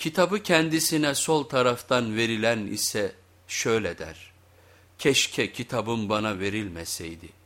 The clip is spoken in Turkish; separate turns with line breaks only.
Kitabı kendisine sol taraftan verilen ise şöyle der. Keşke kitabım bana verilmeseydi.